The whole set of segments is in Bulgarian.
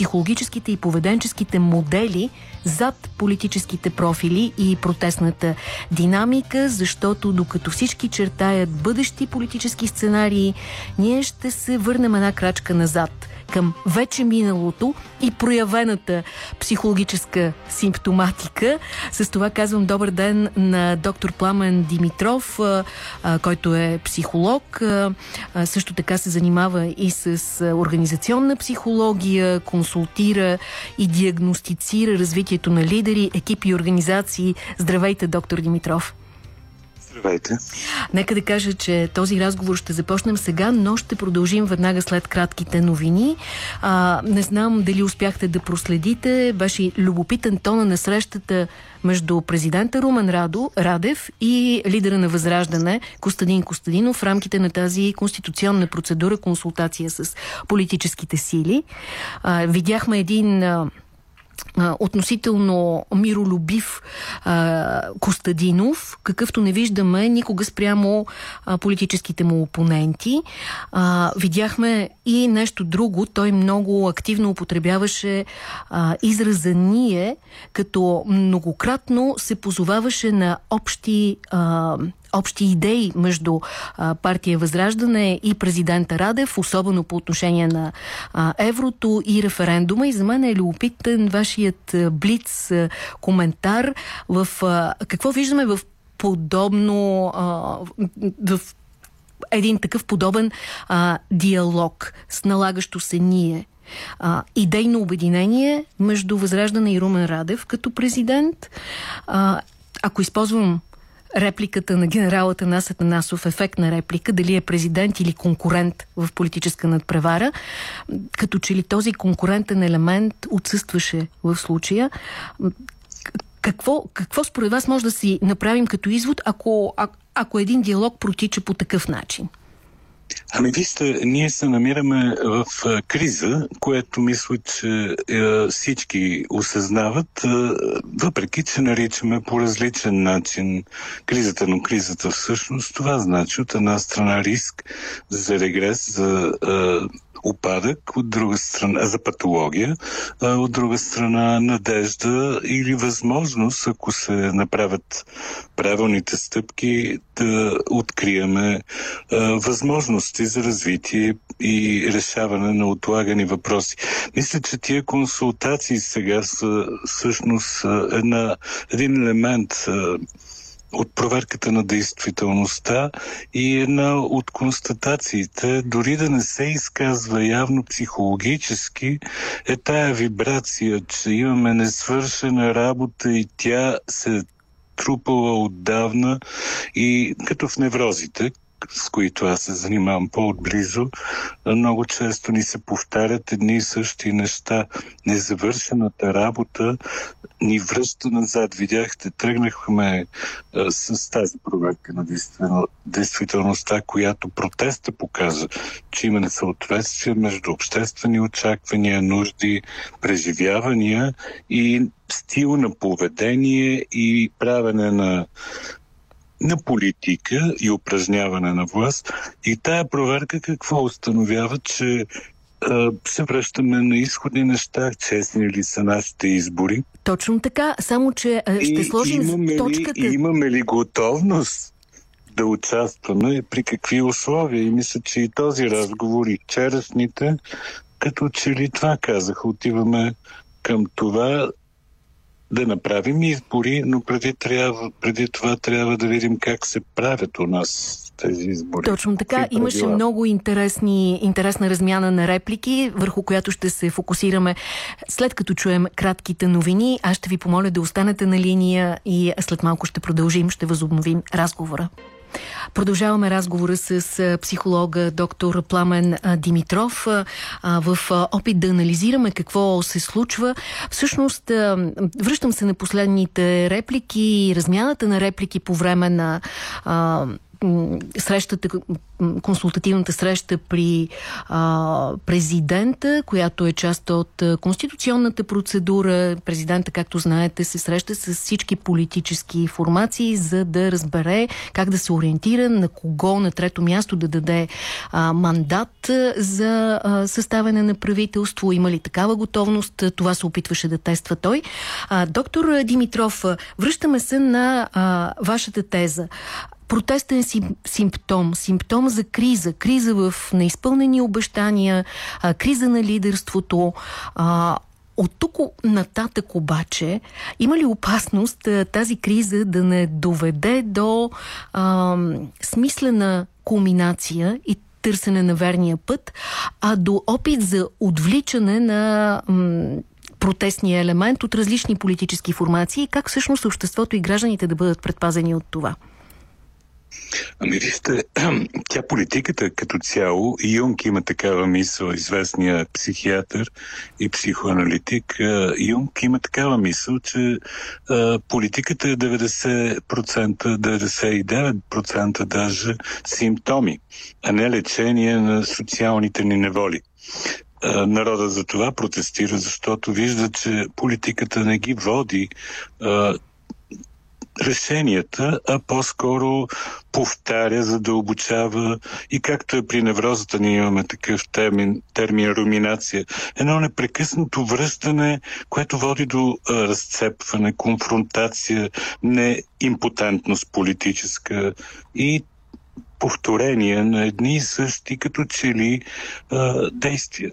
психологическите и поведенческите модели зад политическите профили и протестната динамика, защото докато всички чертаят бъдещи политически сценарии, ние ще се върнем една крачка назад към вече миналото и проявената психологическа симптоматика. С това казвам добър ден на доктор Пламен Димитров, който е психолог. Също така се занимава и с организационна психология, консултира и диагностицира развитието на лидери, екипи и организации. Здравейте, доктор Димитров. Здравейте. Нека да кажа, че този разговор ще започнем сега, но ще продължим веднага след кратките новини. А, не знам дали успяхте да проследите. Беше любопитен тона на срещата между президента Румен Радо, Радев и лидера на Възраждане Костадин Костадинов в рамките на тази конституционна процедура, консултация с политическите сили. А, видяхме един... относително миролюбив а, Костадинов, какъвто не виждаме никога спрямо а, политическите му опоненти. А, видяхме и нещо друго. Той много активно употребяваше а, израза ние, като многократно се позоваваше на общи а, общи идеи между а, партия Възраждане и президента Радев, особено по отношение на а, еврото и референдума. И за мен е любопитен вашият а, блиц а, коментар в а, какво виждаме в подобно а, в един такъв подобен а, диалог с налагащо се ние. А, идейно обединение между Възраждане и Румен Радев като президент. А, ако използвам репликата на генералата Нас Атанасов, ефектна реплика, дали е президент или конкурент в политическа надпревара, като че ли този конкурентен елемент отсъстваше в случая. Какво, какво според вас може да си направим като извод, ако, а, ако един диалог протича по такъв начин? Ами вижте, ние се намираме в криза, което мисля, че е, всички осъзнават, въпреки, че наричаме по различен начин кризата, но кризата всъщност това значи от една страна риск за регрес, за упадък, от друга страна за патология, от друга страна надежда или възможност, ако се направят правилните стъпки, да откриеме възможности за развитие и решаване на отлагани въпроси. Мисля, че тия консултации сега са всъщност една, един елемент от проверката на действителността и една от констатациите, дори да не се изказва явно психологически, е тая вибрация, че имаме несвършена работа и тя се трупала отдавна и като в неврозите, с които аз се занимавам по-отблизо, много често ни се повтарят едни и същи неща. Незавършената работа ни връща назад. Видяхте, тръгнахме а, с тази проверка на действителността, която протеста показа, че има несъответствие между обществени очаквания, нужди, преживявания и стил на поведение и правене на на политика и упражняване на власт. И тая проверка какво установява, че се връщаме на изходни неща, честни ли са нашите избори. Точно така, само че ще сложим имаме точката... Ли, имаме ли готовност да участваме, при какви условия? И мисля, че и този разговор, и вчерашните, като че ли това казах, отиваме към това да направим избори, но преди, трябва, преди това трябва да видим как се правят у нас тези избори. Точно така. Имаше много интересни, интересна размяна на реплики, върху която ще се фокусираме след като чуем кратките новини. Аз ще ви помоля да останете на линия и след малко ще продължим, ще възобновим разговора. Продължаваме разговора с психолога доктор Пламен Димитров в опит да анализираме какво се случва. Всъщност, връщам се на последните реплики и размяната на реплики по време на срещата, консултативната среща при а, президента, която е част от конституционната процедура. Президента, както знаете, се среща с всички политически формации, за да разбере как да се ориентира, на кого на трето място да даде а, мандат за а, съставяне на правителство. Има ли такава готовност? Това се опитваше да тества той. А, доктор Димитров, връщаме се на а, вашата теза протестен сим, симптом, симптом за криза, криза в неизпълнени обещания, криза на лидерството. От тук нататък обаче има ли опасност тази криза да не доведе до а, смислена кулминация и търсене на верния път, а до опит за отвличане на протестния елемент от различни политически формации и как всъщност обществото и гражданите да бъдат предпазени от това? Ами вижте, тя политиката като цяло, Юнг има такава мисъл, известния психиатър и психоаналитик, Юнг има такава мисъл, че политиката е 90%, 99% даже симптоми, а не лечение на социалните ни неволи. Народа за това протестира, защото вижда, че политиката не ги води решенията, а по-скоро повтаря, задълбочава и както е при неврозата, ние имаме такъв термин, термин руминация. Едно непрекъснато връщане, което води до разцепване, конфронтация, неимпотентност политическа и повторение на едни и същи като че ли а, действия.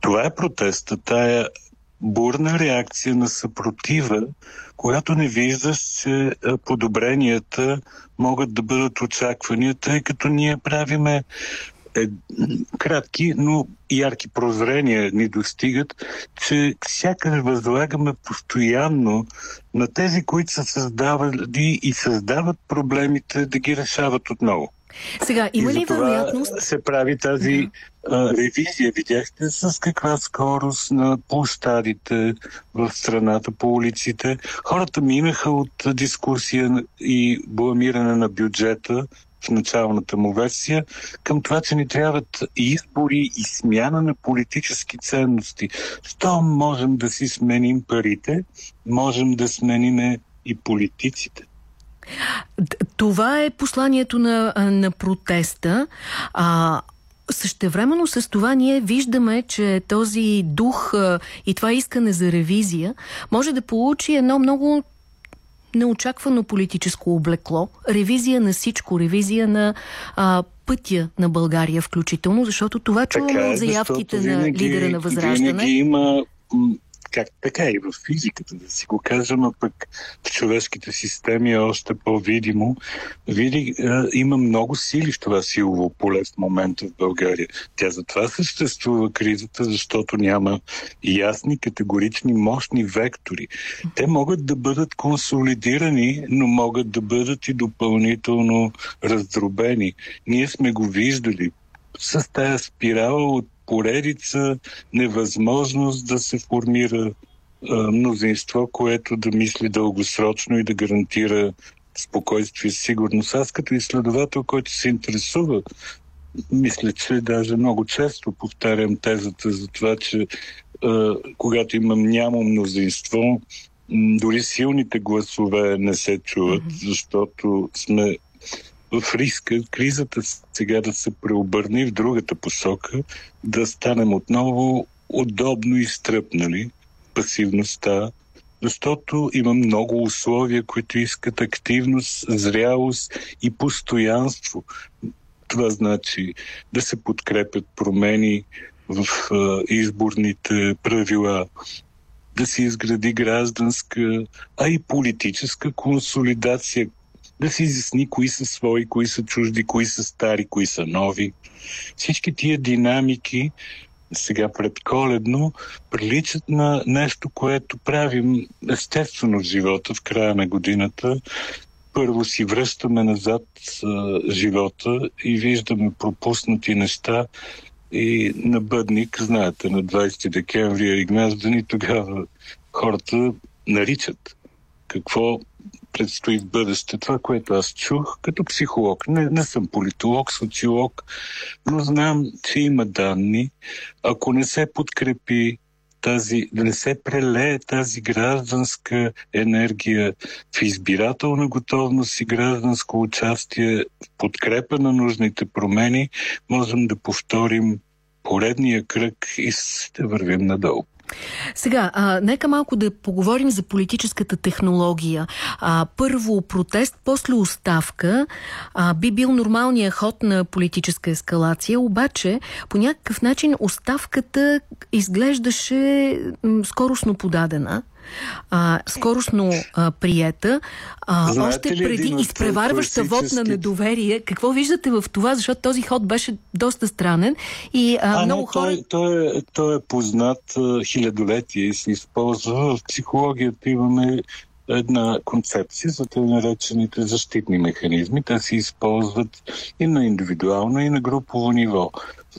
Това е протеста, тая бурна реакция на съпротива, която не виждаш, че подобренията могат да бъдат очаквани, тъй като ние правиме е, кратки, но ярки прозрения ни достигат, че сякаш възлагаме постоянно на тези, които са създавали и създават проблемите, да ги решават отново. Сега, има ли вероятност? се прави тази а, ревизия. Видяхте с каква скорост на площадите в страната, по улиците. Хората минаха от дискусия и бламиране на бюджета в началната му версия, към това, че ни трябват избори и смяна на политически ценности. Що можем да си сменим парите, можем да сменим и политиците. Това е посланието на, на протеста. А, Същевременно с това ние виждаме, че този дух а, и това искане за ревизия може да получи едно много неочаквано политическо облекло. Ревизия на всичко, ревизия на а, пътя на България включително, защото това чуваме от заявките на лидера на Възраждане. Винаги има как така и в физиката, да си го кажем, а пък в човешките системи е още по-видимо. Види, е, има много сили в това силово поле в момента в България. Тя затова съществува кризата, защото няма ясни, категорични, мощни вектори. Те могат да бъдат консолидирани, но могат да бъдат и допълнително раздробени. Ние сме го виждали с тая спирала от поредица невъзможност да се формира мнозинство, което да мисли дългосрочно и да гарантира спокойствие и сигурност. Аз като изследовател, който се интересува, мисля, че даже много често повтарям тезата за това, че а, когато имам няма мнозинство, дори силните гласове не се чуват, защото сме в риска кризата сега да се преобърне в другата посока, да станем отново удобно изтръпнали пасивността, защото има много условия, които искат активност, зрялост и постоянство. Това значи да се подкрепят промени в изборните правила, да се изгради гражданска, а и политическа консолидация, да се изясни кои са свои, кои са чужди, кои са стари, кои са нови. Всички тия динамики сега предколедно приличат на нещо, което правим естествено в живота в края на годината. Първо си връщаме назад а, живота и виждаме пропуснати неща, и на Бъдник, знаете, на 20 декември и гнездани, тогава хората наричат какво предстои в бъдеще. Това, което аз чух като психолог. Не, не съм политолог, социолог, но знам, че има данни. Ако не се подкрепи тази, да не се прелее тази гражданска енергия в избирателна готовност и гражданско участие в подкрепа на нужните промени, можем да повторим поредния кръг и ще вървим надолу. Сега, а, нека малко да поговорим за политическата технология. А, първо протест, после оставка а, би бил нормалният ход на политическа ескалация, обаче по някакъв начин оставката изглеждаше скоростно подадена а, скоростно а, приета, а, още преди изпреварваща вод на недоверие. Какво виждате в това? Защото този ход беше доста странен и а, а много не, хора... Той, той, е, той е познат хилядолетие и се използва. В психологията имаме една концепция за те наречените защитни механизми. Те се използват и на индивидуално, и на групово ниво.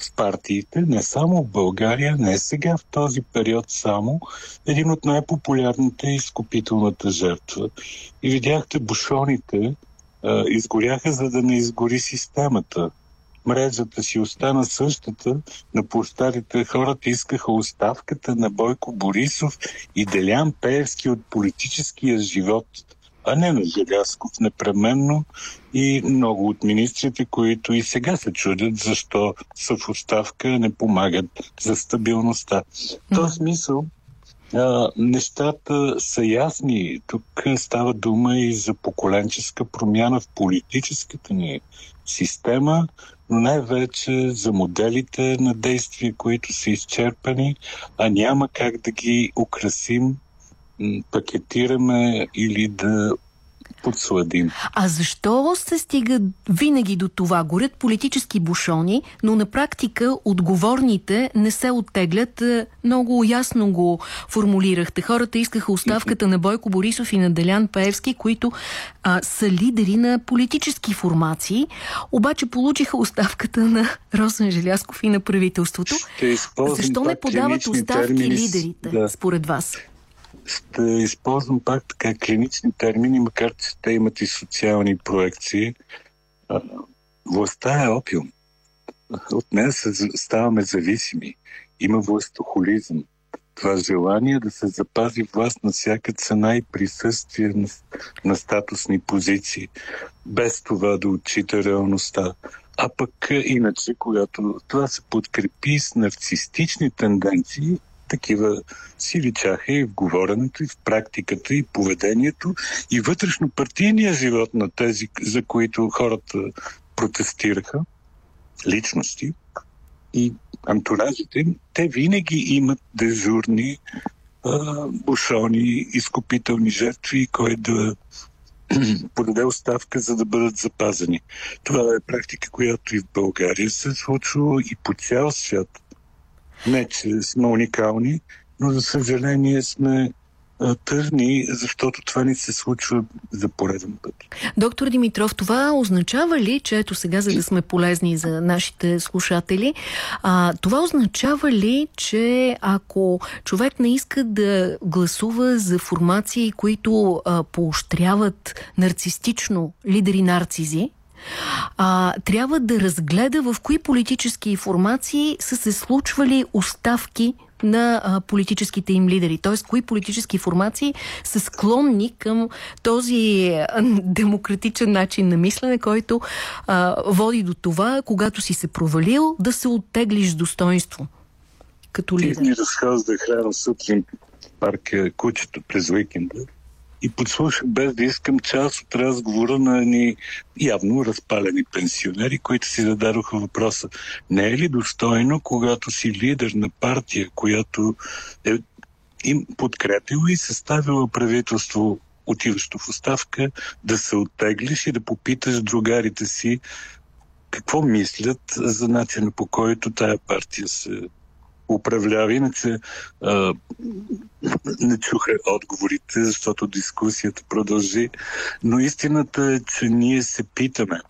В партиите, не само в България, не сега в този период само, един от най-популярните е изкупителната жертва. И видяхте, бушоните изгоряха, за да не изгори системата мрежата си остана същата. На площадите хората искаха оставката на Бойко Борисов и Делян Пеевски от политическия живот, а не на Желясков непременно и много от министрите, които и сега се чудят защо са в оставка, не помагат за стабилността. В този смисъл а, нещата са ясни. Тук става дума и за поколенческа промяна в политическата ни система, но най-вече за моделите на действия, които са изчерпани, а няма как да ги украсим, пакетираме или да подсладим. А защо се стига винаги до това? Горят политически бушони, но на практика отговорните не се оттеглят. Е, много ясно го формулирахте. Хората искаха оставката на Бойко Борисов и на Делян Паевски, които а, са лидери на политически формации, обаче получиха оставката на Росен Желясков и на правителството. Защо не подават оставки термини, лидерите, да. според вас? Ще използвам пак така клинични термини, макар че те имат и социални проекции. Властта е опиум. От нея ставаме зависими. Има властохолизъм. Това желание да се запази власт на всяка цена и присъствие на, на статусни позиции, без това да отчита реалността. А пък иначе, когато това се подкрепи с нарцистични тенденции, такива си личаха и в говоренето, и в практиката, и поведението, и вътрешно партийния живот на тези, за които хората протестираха, личности и антуражите те винаги имат дежурни а, бушони, изкупителни жертви, кой да подаде оставка, за да бъдат запазени. Това е практика, която и в България се е случва и по цял свят. Не, че сме уникални, но за съжаление сме тъжни, защото това ни се случва за пореден път. Доктор Димитров, това означава ли, че ето сега, за да сме полезни за нашите слушатели, а, това означава ли, че ако човек не иска да гласува за формации, които а, поощряват нарцистично лидери нарцизи, а, трябва да разгледа в кои политически формации са се случвали оставки на а, политическите им лидери. Т.е. кои политически формации са склонни към този демократичен начин на мислене, който а, води до това, когато си се провалил, да се оттеглиш достоинство като лидер. Ти ми разхождах рано сутрин в парка кучето през уикенда и подслушах без да искам част от разговора на ни явно разпалени пенсионери, които си зададоха въпроса. Не е ли достойно, когато си лидер на партия, която е им подкрепила и съставила правителство отиващо в оставка, да се оттеглиш и да попиташ другарите си какво мислят за начина по който тая партия се управлява. Иначе а, не чуха отговорите, защото дискусията продължи. Но истината е, че ние се питаме,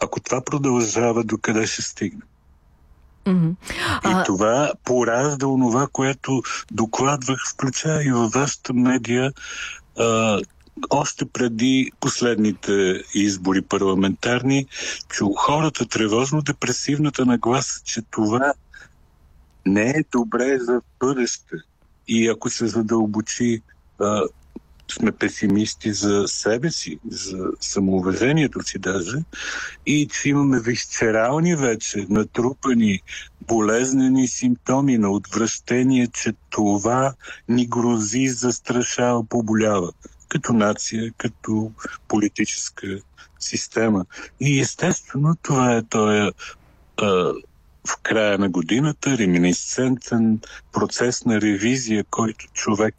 ако това продължава, докъде ще стигне? Mm-hmm. И а... това поражда онова, което докладвах, включая и във вашата медия, а, още преди последните избори парламентарни, че хората тревожно-депресивната нагласа, че това не е добре за бъдеще. И ако се задълбочи, а, сме песимисти за себе си, за самоуважението си даже, и че имаме висцерални вече, натрупани болезнени симптоми на отвращение, че това ни грози, застрашава, поболява като нация, като политическа система. И естествено това е този в края на годината реминисцентен процес на ревизия, който човек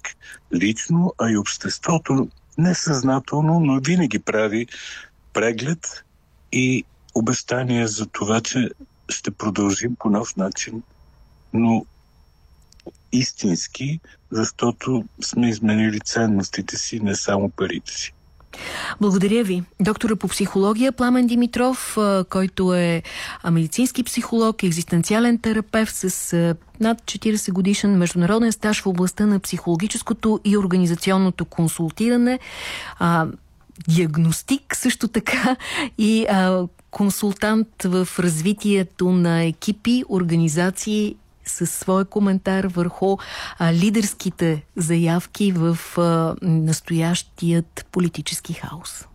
лично, а и обществото несъзнателно, но винаги прави преглед и обещание за това, че ще продължим по нов начин, но истински, защото сме изменили ценностите си, не само парите си. Благодаря ви. Доктора по психология Пламен Димитров, който е медицински психолог, екзистенциален терапевт с над 40 годишен международен стаж в областта на психологическото и организационното консултиране, диагностик също така и консултант в развитието на екипи, организации със своя коментар върху а, лидерските заявки в а, настоящият политически хаос.